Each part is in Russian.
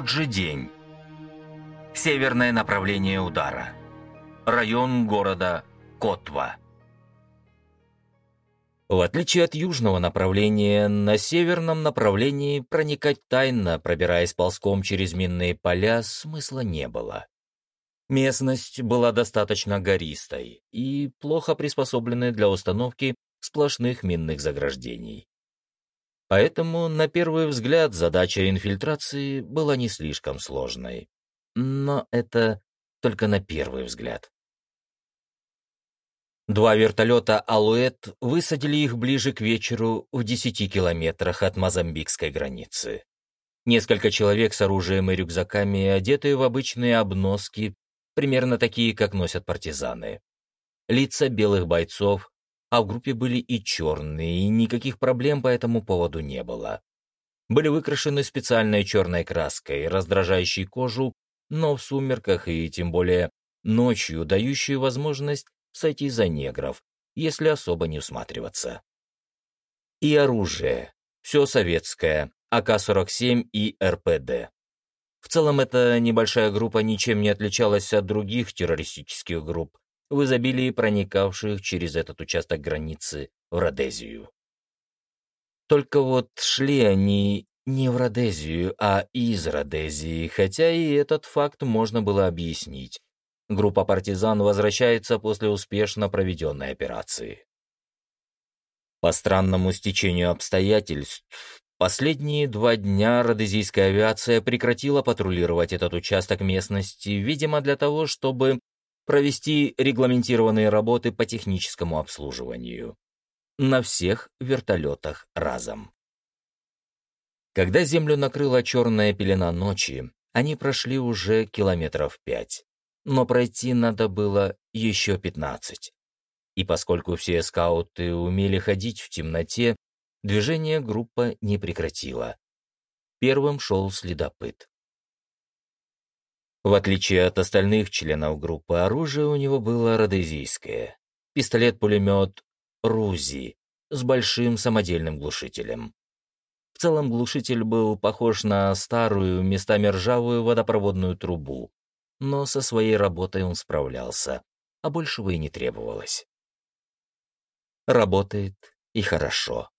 тот же день. Северное направление удара. Район города Котва. В отличие от южного направления, на северном направлении проникать тайно, пробираясь ползком через минные поля, смысла не было. Местность была достаточно гористой и плохо приспособленной для установки сплошных минных заграждений. Поэтому, на первый взгляд, задача инфильтрации была не слишком сложной. Но это только на первый взгляд. Два вертолета «Алуэт» высадили их ближе к вечеру в 10 километрах от мозамбикской границы. Несколько человек с оружием и рюкзаками, одетые в обычные обноски, примерно такие, как носят партизаны. Лица белых бойцов, а в группе были и черные, и никаких проблем по этому поводу не было. Были выкрашены специальной черной краской, раздражающей кожу, но в сумерках и тем более ночью дающую возможность сойти за негров, если особо не усматриваться. И оружие. Все советское, АК-47 и РПД. В целом, эта небольшая группа ничем не отличалась от других террористических групп, в изобилии проникавших через этот участок границы в Родезию. Только вот шли они не в Родезию, а из Родезии, хотя и этот факт можно было объяснить. Группа партизан возвращается после успешно проведенной операции. По странному стечению обстоятельств, последние два дня родезийская авиация прекратила патрулировать этот участок местности, видимо, для того, чтобы провести регламентированные работы по техническому обслуживанию. На всех вертолетах разом. Когда землю накрыла черная пелена ночи, они прошли уже километров пять. Но пройти надо было еще пятнадцать. И поскольку все скауты умели ходить в темноте, движение группа не прекратила. Первым шел следопыт. В отличие от остальных членов группы, оружие у него было родезийское. Пистолет-пулемет «Рузи» с большим самодельным глушителем. В целом глушитель был похож на старую, местами ржавую водопроводную трубу, но со своей работой он справлялся, а большего и не требовалось. Работает и хорошо.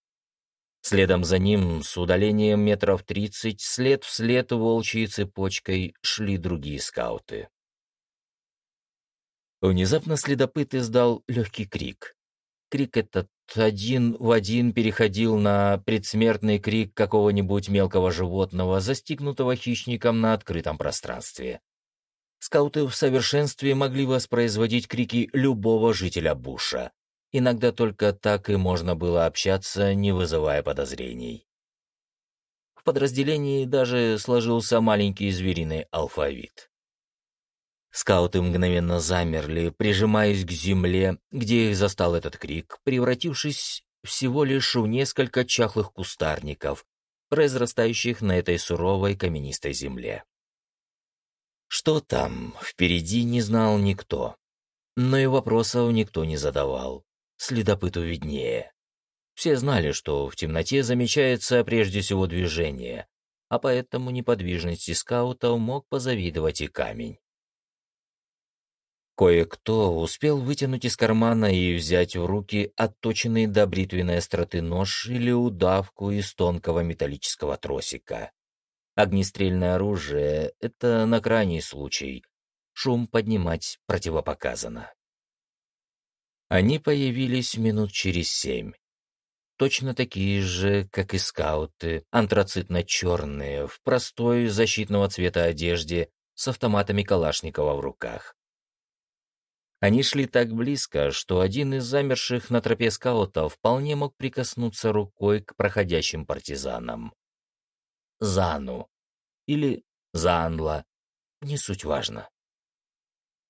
Следом за ним, с удалением метров тридцать, след вслед волчьей цепочкой шли другие скауты. Внезапно следопыт издал легкий крик. Крик этот один в один переходил на предсмертный крик какого-нибудь мелкого животного, застигнутого хищником на открытом пространстве. Скауты в совершенстве могли воспроизводить крики любого жителя буша. Иногда только так и можно было общаться, не вызывая подозрений. В подразделении даже сложился маленький звериный алфавит. Скауты мгновенно замерли, прижимаясь к земле, где их застал этот крик, превратившись всего лишь в несколько чахлых кустарников, произрастающих на этой суровой каменистой земле. Что там, впереди не знал никто, но и вопросов никто не задавал следопыту виднее. Все знали, что в темноте замечается прежде всего движение, а поэтому неподвижности скаутов мог позавидовать и камень. Кое-кто успел вытянуть из кармана и взять в руки отточенный до бритвенной остроты нож или удавку из тонкого металлического тросика. Огнестрельное оружие — это на крайний случай. Шум поднимать противопоказано. Они появились минут через семь. Точно такие же, как и скауты, антрацитно-черные, в простой защитного цвета одежде, с автоматами Калашникова в руках. Они шли так близко, что один из замерших на тропе скаутов вполне мог прикоснуться рукой к проходящим партизанам. Зану или Занла, не суть важно.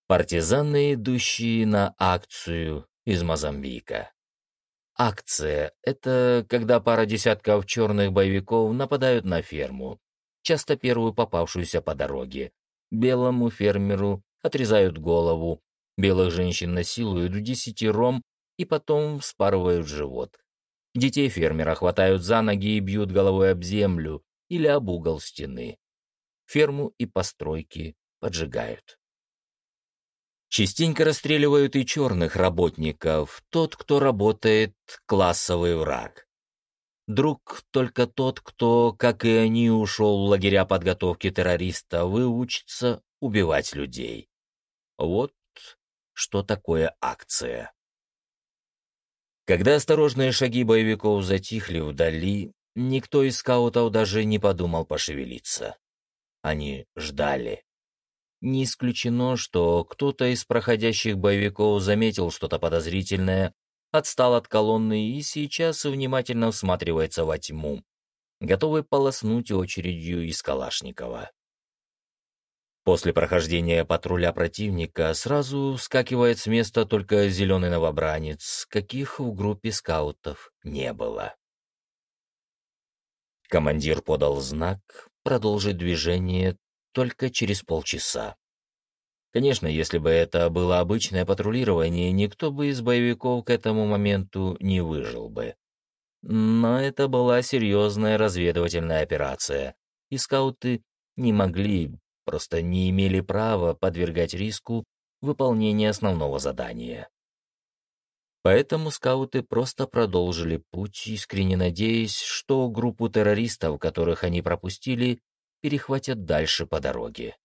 Партизаны, идущие на акцию, из Мозамбика. Акция — это когда пара десятков черных боевиков нападают на ферму, часто первую попавшуюся по дороге. Белому фермеру отрезают голову, белых женщин насилуют в десятером и потом вспарывают живот. Детей фермера хватают за ноги и бьют головой об землю или об угол стены. ферму и постройки поджигают. Частенько расстреливают и черных работников, тот, кто работает, классовый враг. Друг только тот, кто, как и они, ушел в лагеря подготовки террориста, выучится убивать людей. Вот что такое акция. Когда осторожные шаги боевиков затихли вдали, никто из скаутов даже не подумал пошевелиться. Они ждали. Не исключено, что кто-то из проходящих боевиков заметил что-то подозрительное, отстал от колонны и сейчас внимательно всматривается во тьму, готовый полоснуть очередью из Калашникова. После прохождения патруля противника сразу вскакивает с места только зеленый новобранец, каких в группе скаутов не было. Командир подал знак продолжить движение только через полчаса. Конечно, если бы это было обычное патрулирование, никто бы из боевиков к этому моменту не выжил бы. Но это была серьезная разведывательная операция, и скауты не могли просто не имели права подвергать риску выполнение основного задания. Поэтому скауты просто продолжили путь, искренне надеясь, что группу террористов, которых они пропустили, перехватят дальше по дороге.